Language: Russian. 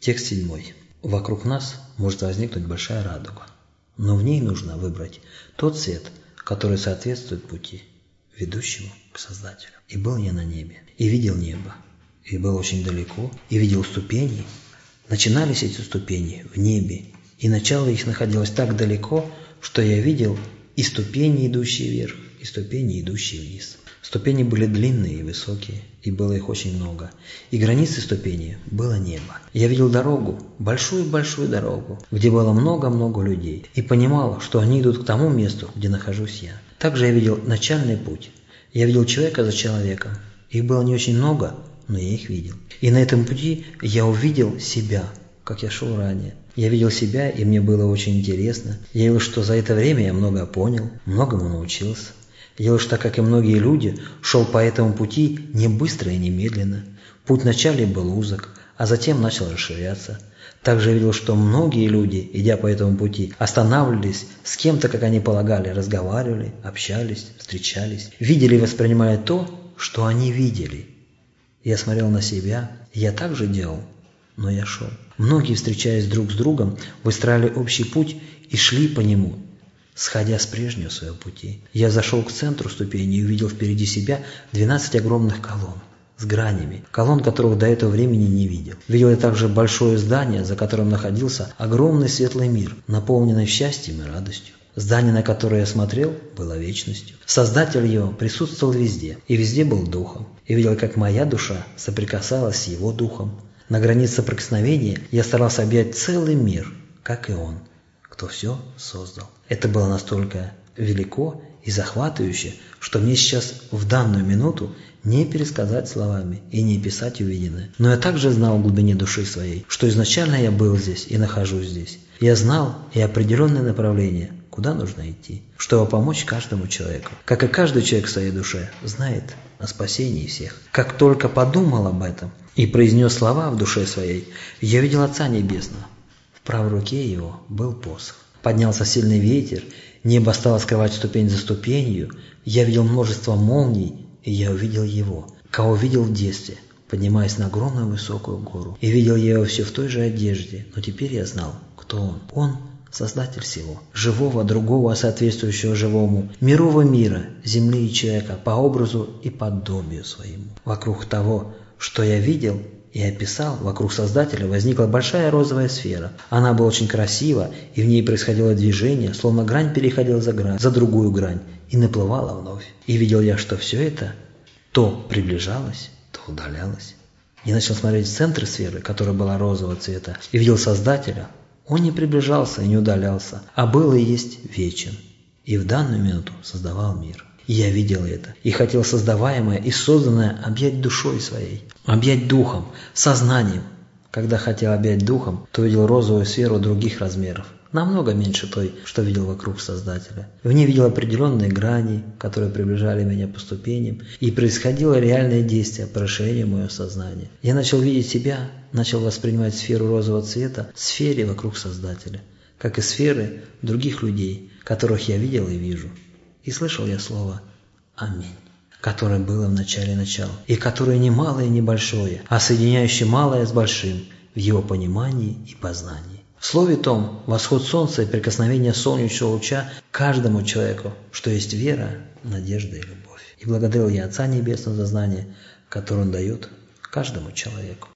Текст седьмой. Вокруг нас может возникнуть большая радуга, но в ней нужно выбрать тот цвет, который соответствует пути, ведущему к Создателю. И был я на небе, и видел небо, и был очень далеко, и видел ступени. Начинались эти ступени в небе, и начало их находилось так далеко, что я видел и ступени, идущие вверх, и ступени, идущие вниз. Ступени были длинные и высокие, и было их очень много. И границей ступени было небо. Я видел дорогу, большую-большую дорогу, где было много-много людей, и понимал, что они идут к тому месту, где нахожусь я. Также я видел начальный путь. Я видел человека за человеком. Их было не очень много, но я их видел. И на этом пути я увидел себя, как я шел ранее. Я видел себя, и мне было очень интересно. Я видел, что за это время я много понял, многому научился. Я уж так, как и многие люди, шел по этому пути не быстро и не медленно. Путь вначале был узок, а затем начал расширяться. Также видел, что многие люди, идя по этому пути, останавливались с кем-то, как они полагали, разговаривали, общались, встречались, видели и воспринимали то, что они видели. Я смотрел на себя, я также делал, но я шел. Многие, встречаясь друг с другом, выстраивали общий путь и шли по нему, сходя с прежнего своего пути. Я зашел к центру ступени и увидел впереди себя 12 огромных колонн с гранями, колонн которых до этого времени не видел. Видел я также большое здание, за которым находился огромный светлый мир, наполненный счастьем и радостью. Здание, на которое я смотрел, было вечностью. Создатель его присутствовал везде, и везде был духом. И видел, как моя душа соприкасалась с его духом. На границе соприкосновения я старался объять целый мир, как и он кто все создал. Это было настолько велико и захватывающе, что мне сейчас в данную минуту не пересказать словами и не описать увиденное. Но я также знал в глубине души своей, что изначально я был здесь и нахожусь здесь. Я знал и определенное направление, куда нужно идти, чтобы помочь каждому человеку. Как и каждый человек в своей душе знает о спасении всех. Как только подумал об этом и произнес слова в душе своей, я видел Отца Небесного, правой руке его был посох. Поднялся сильный ветер, небо стало скрывать ступень за ступенью, я видел множество молний, и я увидел его, кого видел в детстве, поднимаясь на огромную высокую гору. И видел я его все в той же одежде, но теперь я знал, кто он. Он – Создатель всего, живого, другого, соответствующего живому, мирового мира, земли и человека, по образу и подобию своему. Вокруг того, что я видел, и описал, вокруг Создателя возникла большая розовая сфера. Она была очень красива, и в ней происходило движение, словно грань переходила за грань, за другую грань, и наплывала вновь. И видел я, что все это то приближалось, то удалялось. И начал смотреть в центр сферы, которая была розового цвета, и видел Создателя. Он не приближался и не удалялся, а был и есть вечен. И в данную минуту создавал мир. Я видел это, и хотел создаваемое и созданное объять душой своей, объять духом, сознанием. Когда хотел объять духом, то видел розовую сферу других размеров, намного меньше той, что видел вокруг Создателя. В ней видел определенные грани, которые приближали меня по ступеням, и происходило реальное действие по расширению моего сознания. Я начал видеть себя, начал воспринимать сферу розового цвета в сфере вокруг Создателя, как и сферы других людей, которых я видел и вижу. И слышал я слово «Аминь» которое было в начале начала, и которое не малое и не большое, а соединяющее малое с большим в его понимании и познании. В слове том восход солнца и прикосновение солнечного луча каждому человеку, что есть вера, надежда и любовь. И благодарил я Отца Небесного за знание, которое Он дает каждому человеку.